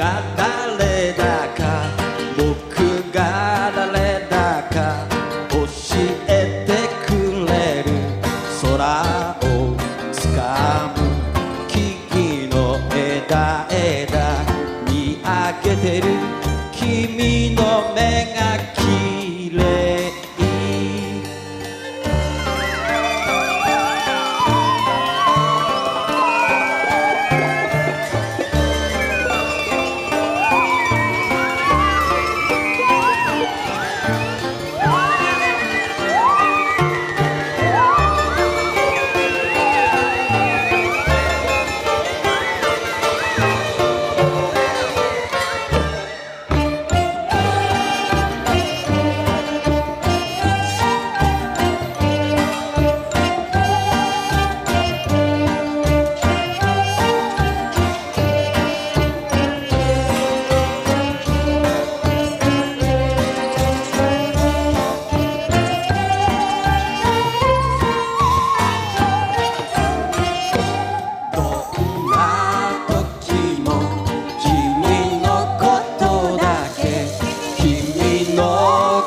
が誰だか僕が誰だか教えてくれる。空を掴む木々の枝枝見上げてる。君の目が消え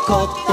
こと